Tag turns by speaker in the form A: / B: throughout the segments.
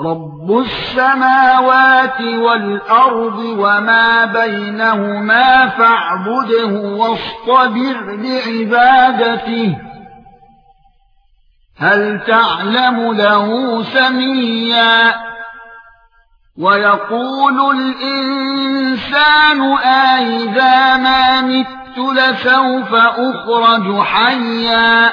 A: رب السماوات والارض وما بينهما فاعبده واصطبر لعبادته هل تعلم له سميا؟ ويقول الانسان اذا ما مت لسوف اخرج حيا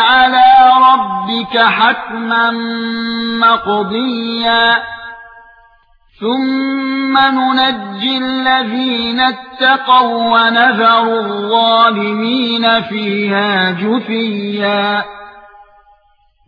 A: رَبِّكَ حَتْمًا مَّقْضِيًّا. ثُمَّ نُنَجِّي الَّذِينَ اتَّقَوا وَنَذَرُ الظَّالِمِينَ فِيهَا جُثِيًّا.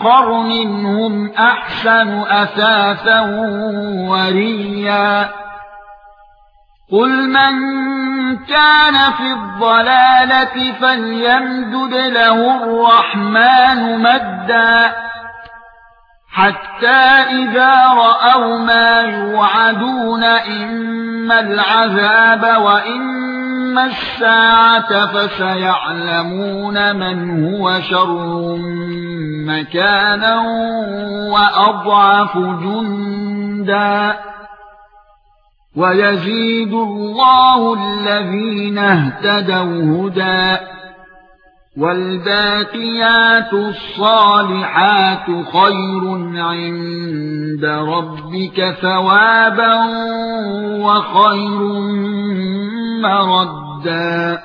A: قَرْنٍ هُمْ أَحْسَنُ أَثَاثًا وَرِئْيًا قُلْ مَنْ كَانَ فِي الضَّلَالَةِ فَلْيَمْدُدْ لَهُ الرَّحْمَنُ مَدًّا حَتَّى إِذَا رَأَوْا مَا يُوعَدُونَ إِمَّا الْعَذَابَ وَإِمَّا السَّاعَةَ فَسَيَعْلَمُونَ مَنْ هُوَ شَرٌّ مَكَانًا وَأَضْعَفُ جُندًا. وَيَزِيدُ اللَّهُ الَّذِينَ اهْتَدَوْا هُدًى. وَالْبَاقِيَاتُ الصَّالِحَاتُ خَيْرٌ عِندَ رَبِّكَ ثَوَابًا وَخَيْرٌ مَّرَدًّا.